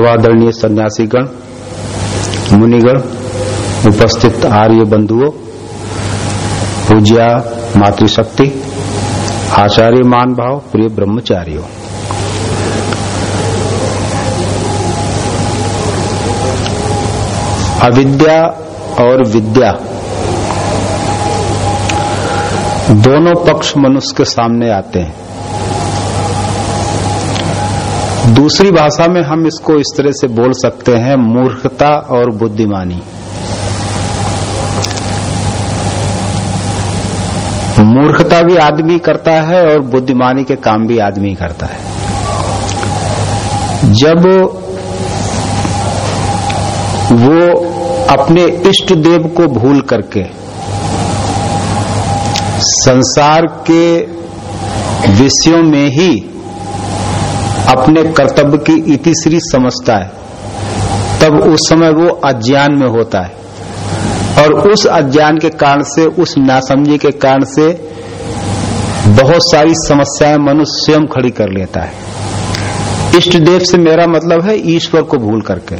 सवादरणीय सन्यासीगण, मुनिगण, उपस्थित आर्य बंधुओं, पूज्या मातृशक्ति आचार्य मान भाव, प्रिय ब्रह्मचारियों। अविद्या और विद्या, दोनों पक्ष मनुष्य के सामने आते हैं। दूसरी भाषा में हम इसको इस तरह से बोल सकते हैं, मूर्खता और बुद्धिमानी। मूर्खता भी आदमी करता है और बुद्धिमानी के काम भी आदमी करता है। जब वो अपने इष्ट देव को भूल करके संसार के विषयों में ही अपने कर्तव्य की इतिश्री समझता है। तब उस समय वो अज्ञान में होता है। और उस अज्ञान के कारण से, उस नासमझी के कारण से बहुत सारी समस्याएँ मनुष्य स्वयं खड़ी कर लेता है। इष्ट देव से मेरा मतलब है ईश्वर को भूल करके।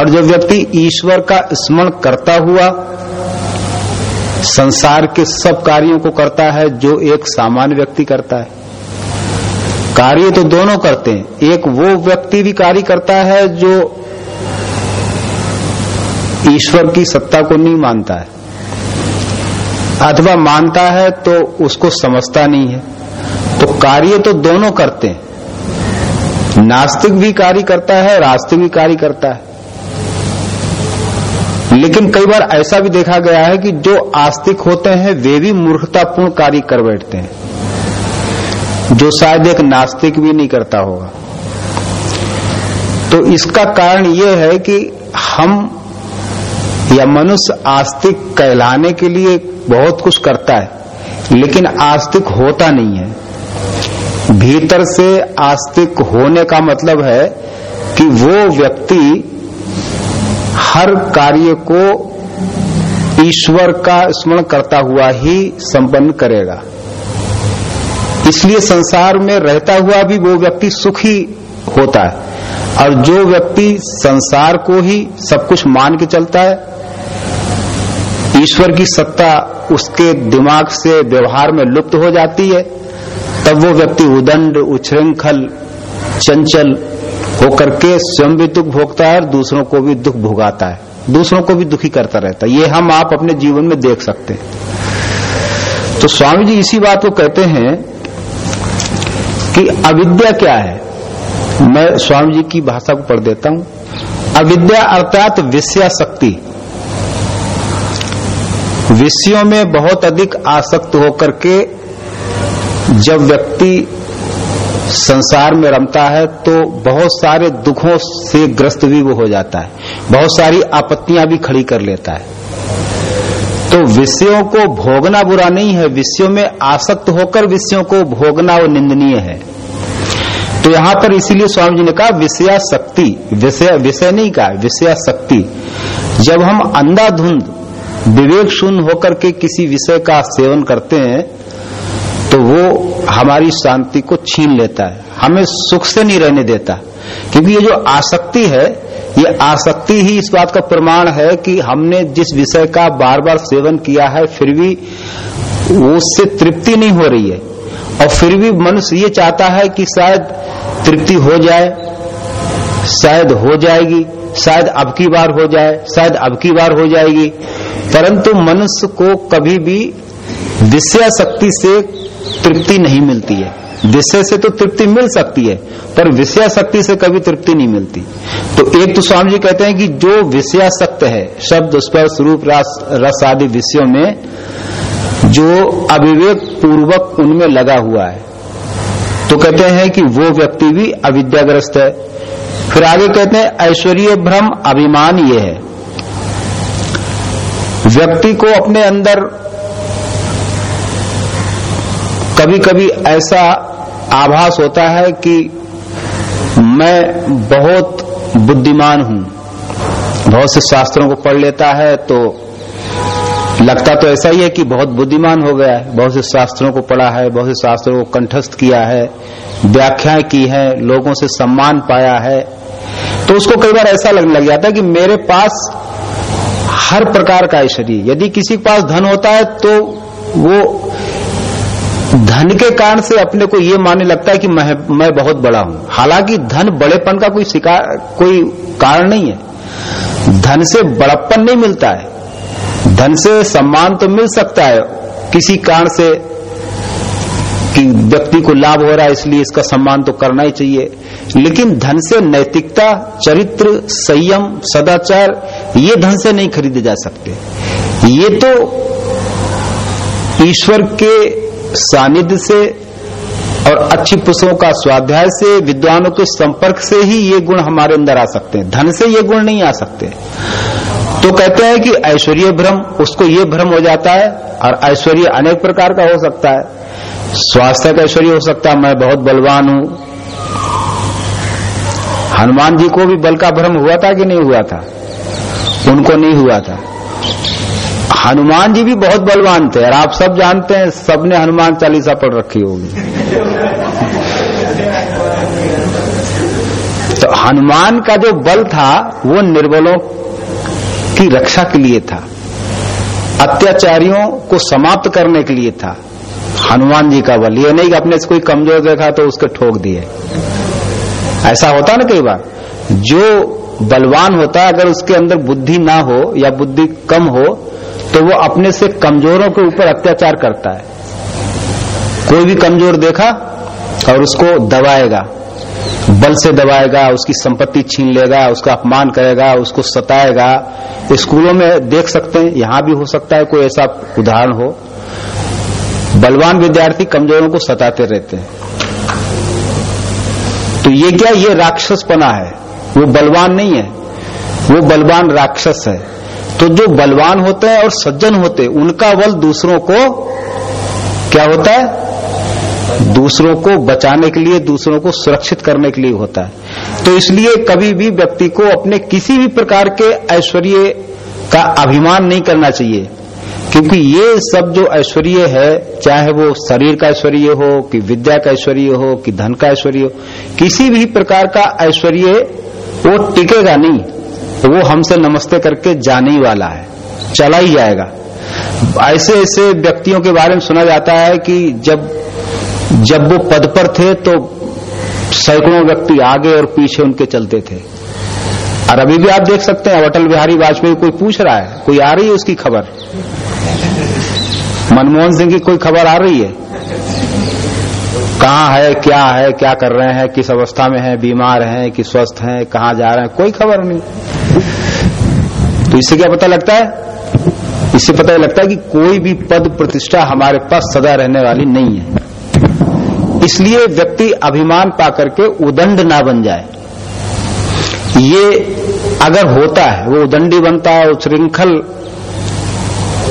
और जब व्यक्ति ईश्वर का स्मरण करता हुआ संसार के सब कार्यों को करता है, जो एक सामान्य व्यक्ति करता है कार्य तो दोनों करते हैं। एक वो व्यक्ति भी कार्य करता है जो ईश्वर की सत्ता को नहीं मानता है। अथवा मानता है तो उसको समझता नहीं है। तो कार्य तो दोनों करते हैं। नास्तिक भी कार्य करता है रास्तिक भी कार्य करता है। लेकिन कई बार ऐसा भी देखा गया है कि जो आस्तिक होते हैं, वे भी मूर्खतापूर्ण कार्य कर बैठते हैं। जो शायद एक नास्तिक भी नहीं करता होगा। तो इसका कारण यह है कि हम या मनुष्य आस्तिक कहलाने के लिए बहुत कुछ करता है, लेकिन आस्तिक होता नहीं है। भीतर से आस्तिक होने का मतलब है कि वो व्यक्ति हर कार्य को ईश्वर का स्मरण करता हुआ ही संपन्न करेगा। इसलिए संसार में रहता हुआ भी वो व्यक्ति सुखी होता है। और जो व्यक्ति संसार को ही सब कुछ मान के चलता है, ईश्वर की सत्ता उसके दिमाग से व्यवहार में लुप्त हो जाती है, तब वो व्यक्ति उदंड, उच्छृंखल, चंचल होकर के स्वयं भी दुख भोगता है और दूसरों को भी दुख भोगाता है। दूसरों को भी दुखी करता रहता है। ये हम आप अपने जीवन में देख सकते हैं। तो स्वामी जी इसी बात को कहते हैं कि अविद्या क्या है? मैं स्वामी जी की भाषा को पढ़ देता हूँ। अविद्या अर्थात विषयाशक्ति विषयों में बहुत अधिक आसक्त होकर के जब व्यक्ति संसार में रमता है तो बहुत सारे दुखों से ग्रस्त भी वो हो जाता है। बहुत सारी आपत्तियाँ भी खड़ी कर लेता है। तो विषयों को भोगना बुरा नहीं है, विषयों में आसक्त होकर विषयों को भोगना वो निंदनीय है। तो यहाँ पर इसीलिए स्वामी जी ने कहा, विषया शक्ति, विषय विषय नहीं कहा, विषया शक्ति। जब हम अंधाधुंध, विवेक शून्य होकर के किसी विषय का सेवन करते हैं तो वो हमारी शांति को छीन लेता है, हमें सुख से नहीं रहने देता। क्योंकि ये जो आसक्ति है ये आसक्ति ही इस बात का प्रमाण है कि हमने जिस विषय का बार बार सेवन किया है, फिर भी उससे तृप्ति नहीं हो रही है। और फिर भी मनुष्य ये चाहता है कि शायद तृप्ति हो जाए, शायद हो जाएगी, शायद अब की बार हो जाए, शायद अब की बार हो जाएगी। परंतु मनुष्य को कभी भी विषय शक्ति से तृप्ति नहीं मिलती है। विषय से तो तृप्ति मिल सकती है, पर विषय शक्ति से कभी तृप्ति नहीं मिलती। तो एक तो स्वामी जी कहते हैं कि जो विषयाशक्त है, शब्द, स्पर्श, रूप, रस आदि विषयों में, जो अविवेक पूर्वक उनमें लगा हुआ है तो कहते हैं कि वो व्यक्ति भी अविद्याग्रस्त है। फिर आगे कहते हैं, ऐश्वर्य भ्रम अभिमान ये है। व्यक्ति को अपने अंदर कभी कभी ऐसा आभास होता है कि मैं बहुत बुद्धिमान हूँ। बहुत से शास्त्रों को पढ़ लेता है तो लगता तो ऐसा ही है कि बहुत बुद्धिमान हो गया है। बहुत से शास्त्रों को पढ़ा है, बहुत से शास्त्रों को कंठस्थ किया है, व्याख्याएँ की है, लोगों से सम्मान पाया है। तो उसको कई बार ऐसा लगने लग जाता है कि मेरे पास हर प्रकार का ऐश्वर्य, यदि किसी के पास धन होता है तो वो धन के कारण से अपने को ये मानने लगता है कि मैं मैं बहुत बड़ा हूँ। हालाँकि धन बड़ेपन का कोई शिकार कोई कारण नहीं है। धन से बड़प्पन नहीं मिलता है। धन से सम्मान तो मिल सकता है किसी कारण से कि व्यक्ति को लाभ हो रहा है, इसलिए इसका सम्मान तो करना ही चाहिए। लेकिन धन से नैतिकता, चरित्र, संयम, सदाचार, ये धन से नहीं खरीदे जा सकते। ये तो ईश्वर के सानिध्य से और अच्छी पुस्तकों का स्वाध्याय से, विद्वानों के संपर्क से ही ये गुण हमारे अंदर आ सकते हैं। धन से ये गुण नहीं आ सकते। तो कहते हैं कि ऐश्वर्य भ्रम, उसको ये भ्रम हो जाता है और ऐश्वर्य अनेक प्रकार का हो सकता है। स्वास्थ्य का ऐश्वर्य हो सकता है, मैं बहुत बलवान हूँ। हनुमान जी को भी बल का भ्रम हुआ था कि नहीं हुआ था? उनको नहीं हुआ था। हनुमान जी भी बहुत बलवान थे, और आप सब जानते हैं, सबने हनुमान चालीसा पढ़ रखी होगी। तो हनुमान का जो बल था, वो निर्बलों की रक्षा के लिए था। अत्याचारियों को समाप्त करने के लिए था, हनुमान जी का बल। ये नहीं कि अपने से कोई कमज़ोर देखा तो उसके ठोक दिए। ऐसा होता ना कई बार। जो बलवान होता है, अगर उसके अंदर बुद्धि ना हो, या बुद्धि कम हो तो वो अपने से कमजोरों के ऊपर अत्याचार करता है। कोई भी कमज़ोर देखा और उसको दबाएगा, बल से दबाएगा, उसकी संपत्ति छीन लेगा, उसका अपमान करेगा, उसको सताएगा। स्कूलों में देख सकते हैं, यहाँ भी हो सकता है कोई ऐसा उदाहरण हो। बलवान विद्यार्थी कमजोरों को सताते रहते हैं। तो ये क्या, ये राक्षसपना है? वो बलवान नहीं है, वो बलवान राक्षस है। तो जो बलवान होते हैं और सज्जन होते हैं, उनका बल दूसरों को क्या होता है? दूसरों को बचाने के लिए, दूसरों को सुरक्षित करने के लिए होता है। तो इसलिए कभी भी व्यक्ति को अपने किसी भी प्रकार के ऐश्वर्य का अभिमान नहीं करना चाहिए, क्योंकि ये सब जो ऐश्वर्य है, चाहे वो शरीर का ऐश्वर्य हो, कि विद्या का ऐश्वर्य हो, कि धन का ऐश्वर्य हो, किसी भी प्रकार का ऐश्वर्य वो टिकेगा नहीं। वो हमसे नमस्ते करके जाने ही वाला है, चला ही जाएगा। ऐसे ऐसे व्यक्तियों के बारे में सुना जाता है कि जब जब वो पद पर थे तो सैकड़ों व्यक्ति आगे और पीछे उनके चलते थे। और अभी भी आप देख सकते हैं, अटल बिहारी वाजपेयी कोई पूछ रहा है, कोई आ रही है उसकी खबर? मनमोहन सिंह की कोई खबर आ रही है? कहाँ है, क्या है, क्या कर रहे हैं, किस अवस्था में है, बीमार हैं, कि स्वस्थ हैं, कहाँ जा रहे हैं, कोई खबर नहीं। तो इससे क्या पता लगता है? इससे पता लगता है कि कोई भी पद प्रतिष्ठा हमारे पास सदा रहने वाली नहीं है। इसलिए व्यक्ति अभिमान पा करके उदंड ना बन जाए। ये अगर होता है, वो उदंडी बनता है, उच्छृंखल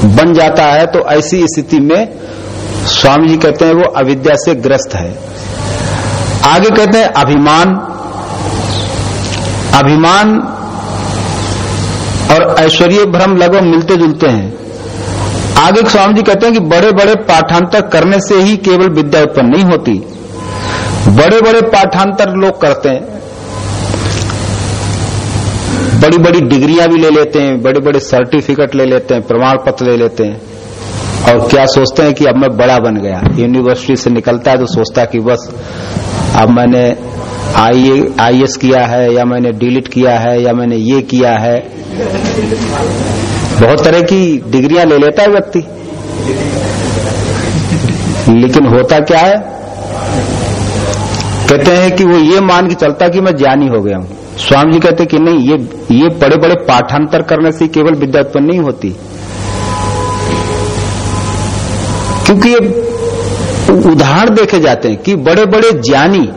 बन जाता है तो ऐसी स्थिति में स्वामी जी कहते हैं वो अविद्या से ग्रस्त है। आगे कहते हैं अभिमान। अभिमान और ऐश्वर्य भ्रम लगभग मिलते जुलते हैं। आगे स्वामी जी कहते हैं कि बड़े बड़े पाठांतर करने से ही केवल विद्या उत्पन्न नहीं होती। बड़े बड़े पाठांतर लोग करते हैं। बड़ी बड़ी डिग्रियाँ भी ले लेते हैं बड़े बड़े सर्टिफिकेट ले लेते हैं, प्रमाण पत्र ले लेते हैं। और क्या सोचते हैं कि अब मैं बड़ा बन गया। यूनिवर्सिटी से निकलता है तो सोचता है कि बस, अब मैंने आई एस किया है, या मैंने डिलीट किया है, या मैंने ये किया है। बहुत तरह की डिग्रियाँ ले लेता है व्यक्ति। लेकिन होता क्या है? कहते हैं कि वो ये मान के चलता कि मैं ज्ञानी हो गया हूँ। स्वामी जी कहते कि नहीं, ये ये बड़े बड़े पाठांतर करने से केवल विद्या उत्पन्न नहीं होती। क्योंकि ये उदाहरण देखे जाते हैं कि बड़े बड़े ज्ञानी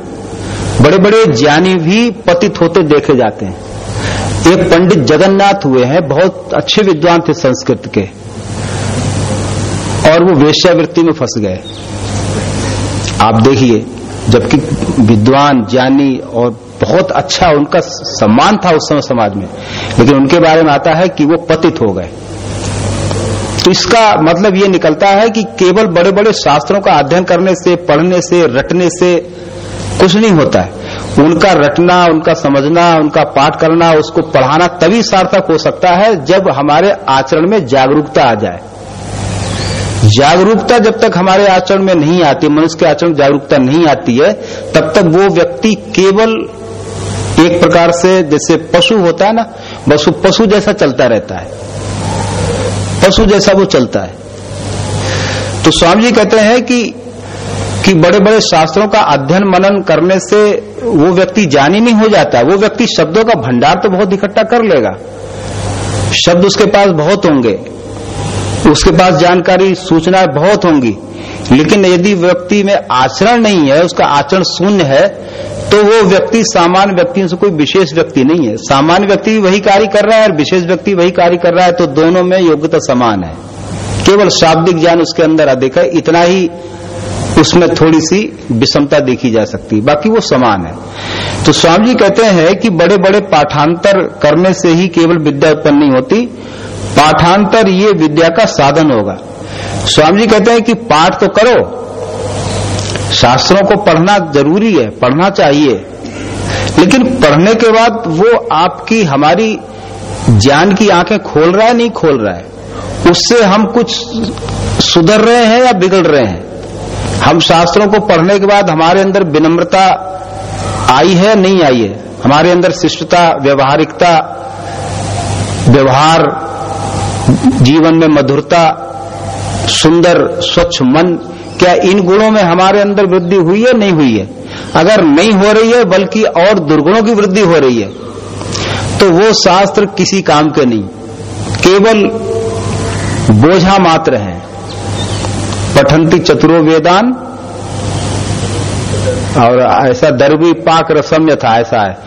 बड़े बड़े ज्ञानी भी पतित होते देखे जाते हैं। एक पंडित जगन्नाथ हुए हैं, बहुत अच्छे विद्वान थे संस्कृत के, और वो वेश्यावृत्ति में फंस गए। आप देखिए, जबकि विद्वान, ज्ञानी और बहुत अच्छा उनका सम्मान था उस समय समाज में, लेकिन उनके बारे में आता है कि वो पतित हो गए। इसका मतलब ये निकलता है कि केवल बड़े बड़े शास्त्रों का अध्ययन करने से, पढ़ने से, रटने से कुछ नहीं होता है। उनका रटना, उनका समझना, उनका पाठ करना, उसको पढ़ाना तभी सार्थक हो सकता है जब हमारे आचरण में जागरूकता आ जाए। जागरूकता जब तक हमारे आचरण में नहीं आती, मनुष्य के आचरण में जागरूकता नहीं आती है, तब तक वो व्यक्ति केवल एक प्रकार से जैसे पशु होता है ना, बस पशु जैसा चलता रहता है। पशु जैसा वो चलता है। तो स्वामी जी कहते हैं कि कि बड़े बड़े शास्त्रों का अध्ययन मनन करने से वो व्यक्ति जानी नहीं हो जाता। वो व्यक्ति शब्दों का भंडार तो बहुत इकट्ठा कर लेगा। शब्द उसके पास बहुत होंगे। उसके पास जानकारी, सूचना बहुत होंगी। लेकिन यदि व्यक्ति में आचरण नहीं है, उसका आचरण शून्य है तो वो व्यक्ति सामान्य व्यक्तियों से कोई विशेष व्यक्ति नहीं है। सामान्य व्यक्ति वही कार्य कर रहा है और विशेष व्यक्ति वही कार्य कर रहा है तो दोनों में योग्यता समान है। केवल शाब्दिक ज्ञान उसके अंदर अधिक है इतना ही उसमें थोड़ी सी विषमता देखी जा सकती है। बाकी वो समान है। तो स्वामी जी कहते हैं कि बड़े बड़े पाठांतर करने से ही केवल विद्या उत्पन्न नहीं होती, पाठांतर ये विद्या का साधन होगा। स्वामी जी कहते हैं कि पाठ तो करो शास्त्रों को पढ़ना ज़रूरी है, पढ़ना चाहिए। लेकिन पढ़ने के बाद वो आपकी, हमारी ज्ञान की आँखें खोल रहा है, नहीं खोल रहा है। उससे हम कुछ सुधर रहे हैं या बिगड़ रहे हैं? हम शास्त्रों को पढ़ने के बाद हमारे अंदर विनम्रता आई है, नहीं आई है? हमारे अंदर शिष्टता, व्यवहारिकता, व्यवहार, जीवन में मधुरता, सुंदर, स्वच्छ मन क्या इन गुणों में हमारे अंदर वृद्धि हुई है? नहीं हुई है। अगर नहीं हो रही है, बल्कि और दुर्गुणों की वृद्धि हो रही है तो वो शास्त्र किसी काम के नहीं। केवल बोझा मात्र है। पठंती चतुरो वेदान। और ऐसा दरबी पाक रसम था ऐसा है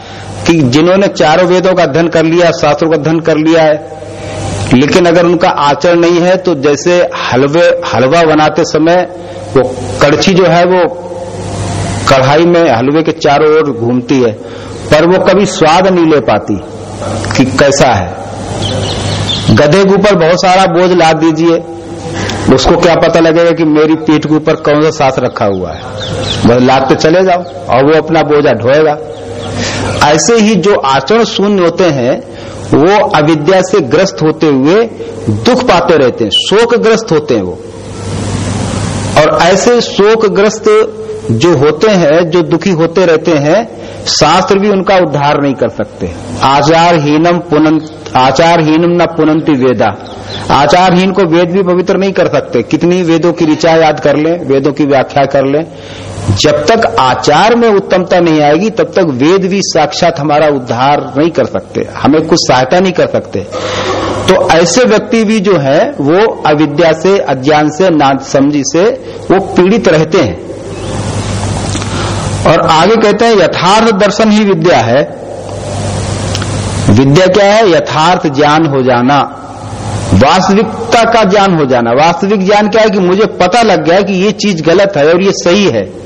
कि जिन्होंने चारों वेदों का अध्ययन कर लिया, शास्त्रों का अध्ययन कर लिया है, लेकिन अगर उनका आचरण नहीं है तो जैसे हलवे, हलवा बनाते समय वो कड़छी जो है वो कढ़ाई में हलवे के चारों ओर घूमती है, पर वो कभी स्वाद नहीं ले पाती कि कैसा है। गधे के ऊपर बहुत सारा बोझ ला दीजिए, उसको क्या पता लगेगा कि मेरी पीठ के ऊपर कौन सा सांस रखा हुआ है। बस लाद लादते चले जाओ, और वो अपना बोझा ढोएगा। ऐसे ही जो आचरण शून्य होते हैं, वो अविद्या से ग्रस्त होते हुए दुख पाते रहते हैं, शोक ग्रस्त होते हैं वो। और ऐसे शोक ग्रस्त जो होते हैं, जो दुखी होते रहते हैं, शास्त्र भी उनका उद्धार नहीं कर सकते। आचारहीनम पुनंत आचार हीनम न पुनंती वेदा। आचारहीन को वेद भी पवित्र नहीं कर सकते। कितनी वेदों की ऋचा याद कर लें, वेदों की व्याख्या कर लें जब तक आचार में उत्तमता नहीं आएगी, तब तक वेद भी साक्षात हमारा उद्धार नहीं कर सकते, हमें कुछ सहायता नहीं कर सकते। तो ऐसे व्यक्ति भी जो है, वो अविद्या से, अज्ञान से ना समझी से, वो पीड़ित रहते हैं। और आगे कहते हैं, यथार्थ दर्शन ही विद्या है। विद्या क्या है? यथार्थ ज्ञान हो जाना। वास्तविकता का ज्ञान हो जाना। वास्तविक ज्ञान क्या है कि मुझे पता लग गया है कि ये चीज़ गलत है और ये सही है।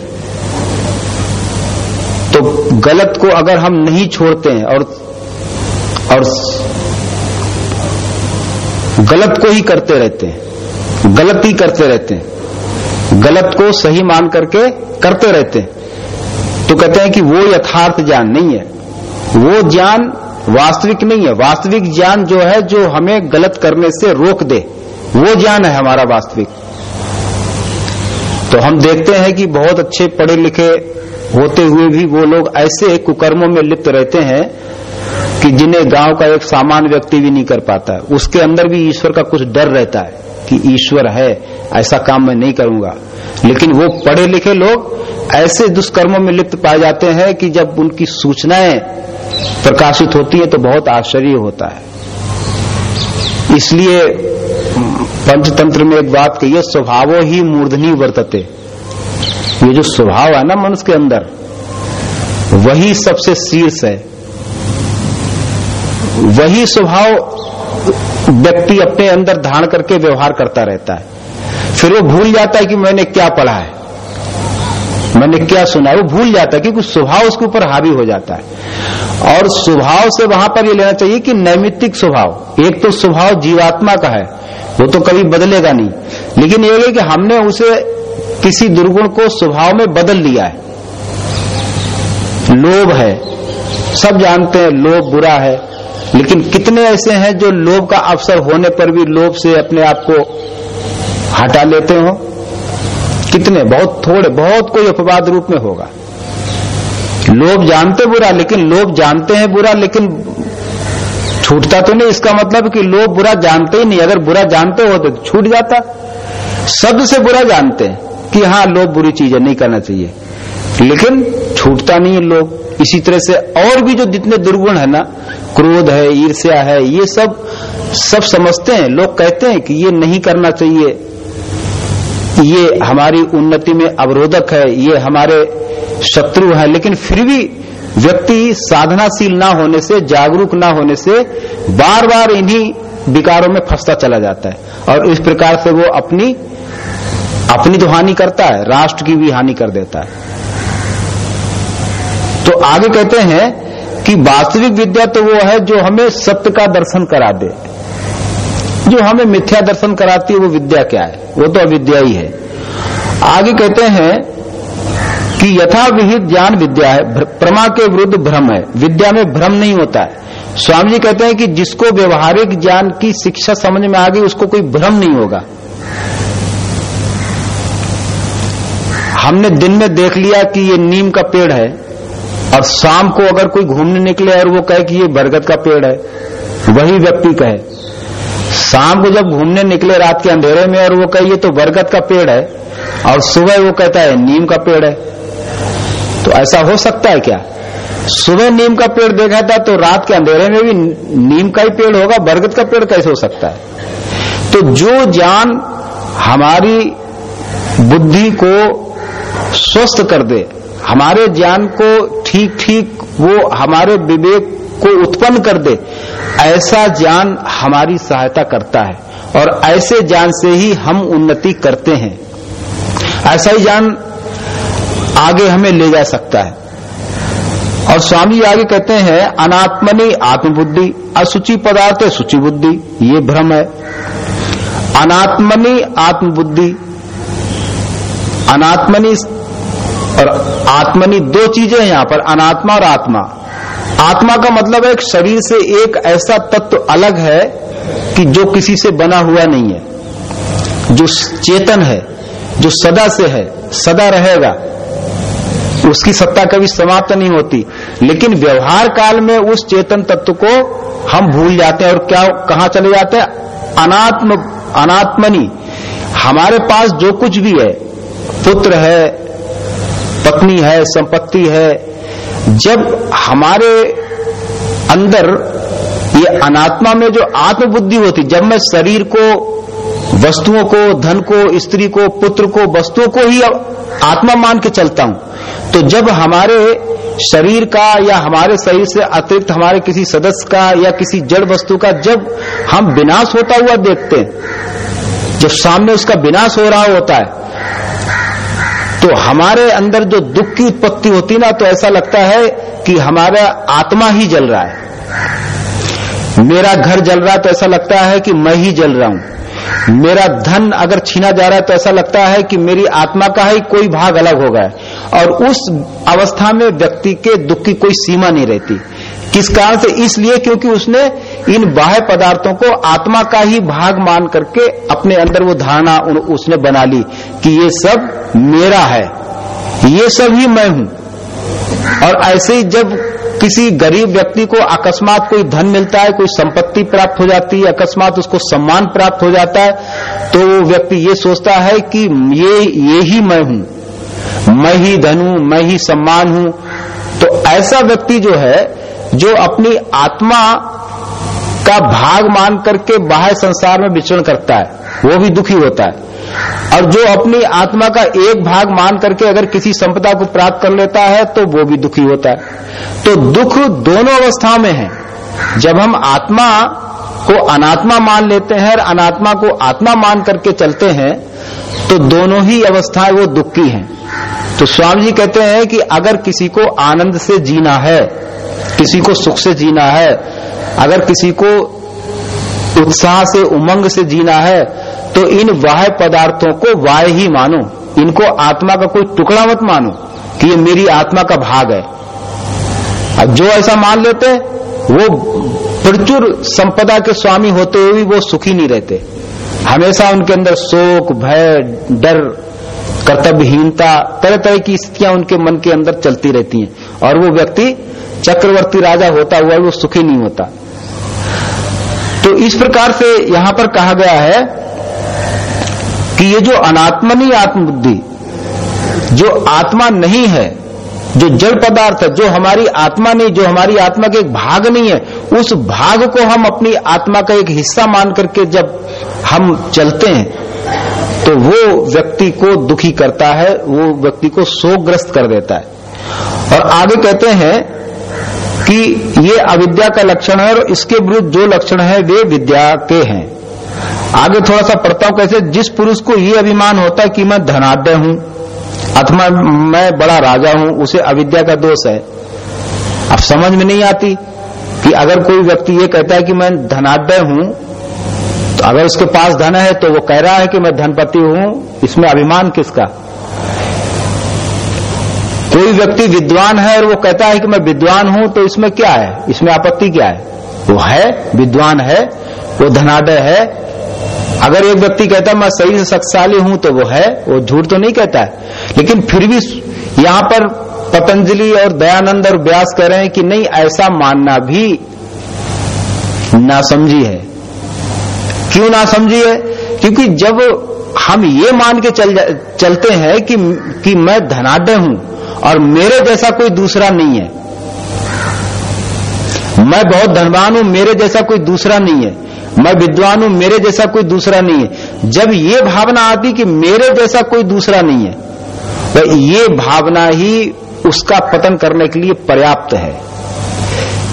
तो गलत को अगर हम नहीं छोड़ते हैं और और गलत को ही करते रहते हैं, गलत ही करते रहते हैं, गलत को सही मान करके करते रहते हैं तो कहते हैं कि वो यथार्थ ज्ञान नहीं है। वो ज्ञान वास्तविक नहीं है। वास्तविक ज्ञान जो है, जो हमें गलत करने से रोक दे, वो ज्ञान है हमारा वास्तविक। तो हम देखते हैं कि बहुत अच्छे पढ़े लिखे होते हुए भी वो लोग ऐसे कुकर्मों में लिप्त रहते हैं कि जिन्हें गाँव का एक सामान्य व्यक्ति भी नहीं कर पाता। उसके अंदर भी ईश्वर का कुछ डर रहता है कि ईश्वर है, ऐसा काम मैं नहीं करूँगा। लेकिन वो पढ़े लिखे लोग ऐसे दुष्कर्मों में लिप्त पाए जाते हैं कि जब उनकी सूचनाएँ प्रकाशित होती है तो बहुत आश्चर्य होता है। इसलिए पंचतंत्र में एक बात कही है, स्वभावो ही मूर्धनी वर्तते। ये जो स्वभाव है ना मनुष्य के अंदर, वही सबसे शीर्ष है। वही स्वभाव व्यक्ति अपने अंदर धारण करके व्यवहार करता रहता है। फिर वो भूल जाता है कि मैंने क्या पढ़ा है, मैंने क्या सुना है। वो भूल जाता है क्योंकि स्वभाव उसके ऊपर हावी हो जाता है। और स्वभाव से वहाँ पर ये लेना चाहिए कि नैमित्तिक स्वभाव, एक तो स्वभाव जीवात्मा का है, वो तो कभी बदलेगा नहीं। लेकिन ये है कि हमने उसे किसी दुर्गुण को स्वभाव में बदल लिया है। लोभ है। सब जानते हैं लोभ बुरा है। लेकिन कितने ऐसे हैं जो लोभ का अवसर होने पर भी लोभ से अपने आप को हटा लेते हो? कितने? बहुत थोड़े, बहुत कोई अपवाद रूप में होगा। लोग जानते बुरा, लेकिन लोग जानते हैं बुरा, लेकिन छूटता तो नहीं। इसका मतलब कि लोग बुरा जानते ही नहीं। अगर बुरा जानते होते तो छूट जाता। शब्द से बुरा जानते हैं। कि हाँ लोग बुरी चीज़ें नहीं करना चाहिए। लेकिन छूटता नहीं है लोग। इसी तरह से और भी जो जितने दुर्गुण है ना, क्रोध है, ईर्ष्या है, ये सब सब समझते हैं। लोग कहते हैं कि ये नहीं करना चाहिए। ये हमारी उन्नति में अवरोधक है, ये हमारे शत्रु है। लेकिन फिर भी व्यक्ति साधनाशील ना होने से, जागरूक ना होने से बार बार इन्हीं विकारों में फंसता चला जाता है। और इस प्रकार से वो अपनी अपनी तो हानि करता है, राष्ट्र की भी हानि कर देता है। तो आगे कहते हैं कि वास्तविक विद्या तो वो है जो हमें सत्य का दर्शन करा दे। जो हमें मिथ्या दर्शन कराती है, वो विद्या क्या है? वो तो अविद्या ही है। आगे कहते हैं कि यथा विहित ज्ञान विद्या है प्रमा के विरुद्ध भ्रम है। विद्या में भ्रम नहीं होता है। स्वामी जी कहते हैं कि जिसको व्यवहारिक ज्ञान की शिक्षा समझ में आ गई, उसको कोई भ्रम नहीं होगा। हमने दिन में देख लिया कि ये नीम का पेड़ है। और शाम को अगर कोई घूमने निकले और वो कहे कि ये बरगद का पेड़ है, वही व्यक्ति कहे। शाम को जब घूमने निकले रात के अंधेरे में और वो कहे, ये तो बरगद का पेड़ है। और सुबह वो कहता है, नीम का पेड़ है। तो ऐसा हो सकता है क्या? सुबह नीम का पेड़ देखा था तो रात के अंधेरे में भी नीम का ही पेड़ होगा, बरगद का पेड़ कैसे हो सकता है? तो जो ज्ञान हमारी बुद्धि को स्वस्थ कर दे। हमारे ज्ञान को ठीक ठीक वो हमारे विवेक को उत्पन्न कर दे। ऐसा ज्ञान हमारी सहायता करता है और ऐसे ज्ञान से ही हम उन्नति करते हैं। ऐसा ही ज्ञान आगे हमें ले जा सकता है। और स्वामी आगे कहते हैं, अनात्मनि आत्मबुद्धि, असुचि पदार्थ सुचि बुद्धि, ये भ्रम है। अनात्मनि आत्मबुद्धि अनात्मनि और आत्मनि दो चीज़ें हैं यहाँ पर, अनात्मा और आत्मा। आत्मा का मतलब है शरीर से एक ऐसा तत्व अलग है कि जो किसी से बना हुआ नहीं है। जो चेतन है, जो सदा से है, सदा रहेगा। उसकी सत्ता कभी समाप्त नहीं होती। लेकिन व्यवहार काल में उस चेतन तत्व को हम भूल जाते हैं और क्या कहा चले जाते हैं? अनात्म अनात्मनी। हमारे पास जो कुछ भी है पुत्र है, पत्नी है, संपत्ति है, जब हमारे अंदर ये अनात्मा में जो आत्मबुद्धि होती, जब मैं शरीर को, वस्तुओं को, धन को, स्त्री को, पुत्र को, वस्तुओं को ही आत्मा मान के चलता हूँ तो जब हमारे शरीर का या हमारे शरीर से अतिरिक्त हमारे किसी सदस्य का या किसी जड़ वस्तु का जब हम विनाश होता हुआ देखते हैं, जब सामने उसका विनाश हो रहा होता है तो हमारे अंदर जो दुख की उत्पत्ति होती ना तो ऐसा लगता है कि हमारा आत्मा ही जल रहा है। मेरा घर जल रहा है तो ऐसा लगता है कि मैं ही जल रहा हूँ। मेरा धन अगर छीना जा रहा है तो ऐसा लगता है कि मेरी आत्मा का ही कोई भाग अलग हो गया और उस अवस्था में व्यक्ति के दुख की कोई सीमा नहीं रहती। किस कारण से? इसलिए क्योंकि उसने इन बाह्य पदार्थों को आत्मा का ही भाग मान करके अपने अंदर वो धारणा उसने बना ली कि ये सब मेरा है। ये सब ही मैं हूँ। और ऐसे ही जब किसी गरीब व्यक्ति को अकस्मात कोई धन मिलता है, कोई संपत्ति प्राप्त हो जाती है, अकस्मात उसको सम्मान प्राप्त हो जाता है तो वो व्यक्ति ये सोचता है कि ये ये ही मैं हूँ। मैं ही धन हूँ, मैं ही सम्मान हूँ। तो ऐसा व्यक्ति जो है जो अपनी आत्मा का भाग मान करके बाह्य संसार में विचरण करता है, वो भी दुखी होता है। और जो अपनी आत्मा का एक भाग मान करके अगर किसी संपदा को प्राप्त कर लेता है तो वो भी दुखी होता है। तो दुख दोनों अवस्थाओं में है। जब हम आत्मा को अनात्मा मान लेते हैं और अनात्मा को आत्मा मान करके चलते हैं तो दोनों ही अवस्थाएँ वो दुख की हैं। तो स्वामी जी कहते हैं कि अगर किसी को आनंद से जीना है किसी को सुख से जीना है, अगर किसी को उत्साह से, उमंग से जीना है तो इन वाह पदार्थों को वाह ही मानो। इनको आत्मा का कोई टुकड़ा मत मानो कि ये मेरी आत्मा का भाग है। अब जो ऐसा मान लेते, वो प्रचुर संपदा के स्वामी होते हुए भी वो सुखी नहीं रहते। हमेशा उनके अंदर शोक, भय, डर, कर्तव्यहीनता तरह तरह की स्थितियाँ उनके मन के अंदर चलती रहती हैं। और वो व्यक्ति चक्रवर्ती राजा होता हुआ वो सुखी नहीं होता। तो इस प्रकार से यहाँ पर कहा गया है कि ये जो अनात्मनी आत्मबुद्धि, जो आत्मा नहीं है, जो जड़ पदार्थ है, जो हमारी आत्मा नहीं, जो हमारी आत्मा का एक भाग नहीं है, उस भाग को हम अपनी आत्मा का एक हिस्सा मान करके जब हम चलते हैं तो वो व्यक्ति को दुखी करता है, वो व्यक्ति को शोकग्रस्त कर देता है। और आगे कहते हैं कि ये अविद्या का लक्षण है और इसके विरुद्ध जो लक्षण है, वे विद्या के हैं। आगे थोड़ा सा पढ़ता हूँ कैसे, जिस पुरुष को ये अभिमान होता है कि मैं धनाढ़ हूँ, अथवा मैं बड़ा राजा हूँ, उसे अविद्या का दोष है। अब समझ में नहीं आती कि अगर कोई व्यक्ति ये कहता है कि मैं धनाढ़ हूँ तो अगर उसके पास धन है तो वो कह रहा है कि मैं धनपति हूँ, इसमें अभिमान किसका? कोई व्यक्ति विद्वान है और वो कहता है कि मैं विद्वान हूँ तो इसमें क्या है? इसमें आपत्ति क्या है? वो है, विद्वान है, वो धनाढ़ है। अगर एक व्यक्ति कहता है, मैं सही से शक्तिशाली हूँ तो वो है, वो झूठ तो नहीं कहता है। लेकिन फिर भी यहाँ पर पतंजलि और दयानंद और व्यास कह रहे हैं कि नहीं, ऐसा मानना भी नासमझी है। क्यों नासमझी है? क्योंकि जब हम ये मान के चल चलते हैं कि कि मैं धनाढ़ हूँ और मेरे जैसा कोई दूसरा नहीं है। मैं बहुत धनवान हूँ, मेरे जैसा कोई दूसरा नहीं है। मैं विद्वान हूँ, मेरे जैसा कोई दूसरा नहीं है। जब ये भावना आती कि मेरे जैसा कोई दूसरा नहीं है तो ये भावना ही उसका पतन करने के लिए पर्याप्त है।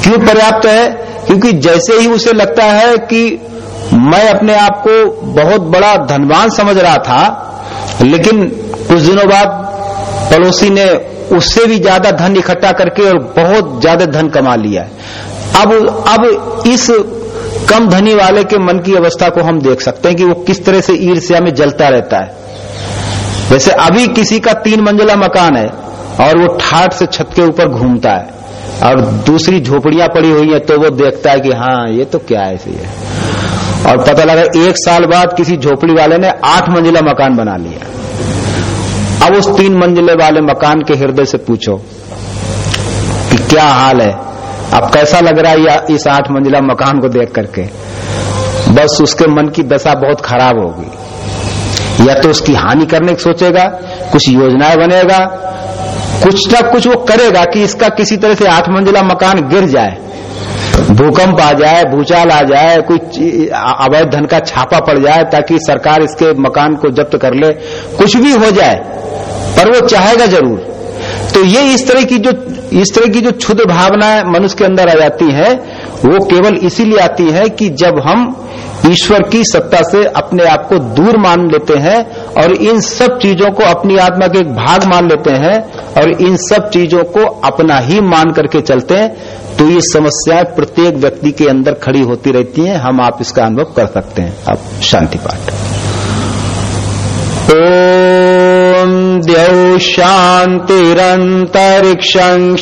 क्यों पर्याप्त है? क्योंकि जैसे ही उसे लगता है कि मैं अपने आप को बहुत बड़ा धनवान समझ रहा था, लेकिन कुछ दिनों बाद पड़ोसी ने उससे भी ज़्यादा धन इकट्ठा करके और बहुत ज़्यादा धन कमा लिया है। अब अब इस कम धनी वाले के मन की अवस्था को हम देख सकते हैं कि वो किस तरह से ईर्ष्या में जलता रहता है। वैसे अभी किसी का तीन मंजिला मकान है और वो ठाट से छत के ऊपर घूमता है। और दूसरी झोपड़ियाँ पड़ी हुई है तो वो देखता है कि हाँ ये तो क्या है है और पता लगा एक साल बाद किसी झोपड़ी वाले ने आठ मंजिला मकान बना लिया। अब उस तीन मंजिले वाले मकान के हृदय से पूछो कि क्या हाल है? अब कैसा लग रहा है इस आठ मंजिला मकान को देख करके? बस उसके मन की दशा बहुत खराब होगी। या तो उसकी हानि करने की सोचेगा, कुछ योजनाएँ बनेगा, कुछ ना कुछ वो करेगा कि इसका किसी तरह से आठ मंजिला मकान गिर जाए। भूकंप आ जाए, भूचाल आ जाए, कोई अवैध धन का छापा पड़ जाए ताकि सरकार इसके मकान को जब्त कर ले, कुछ भी हो जाए, पर वो चाहेगा ज़रूर। तो ये इस तरह की जो, इस तरह की जो क्षुद्र भावनाएँ मनुष्य के अंदर आ जाती है, वो केवल इसीलिए आती है कि जब हम ईश्वर की सत्ता से अपने आप को दूर मान लेते हैं और इन सब चीज़ों को अपनी आत्मा के एक भाग मान लेते हैं और इन सब चीज़ों को अपना ही मान करके चलते हैं तो ये समस्याएँ प्रत्येक व्यक्ति के अंदर खड़ी होती रहती हैं। हम आप इसका अनुभव कर सकते हैं। अब शांति पाठ। ओम द्यौ शांतिरंतरिक्षं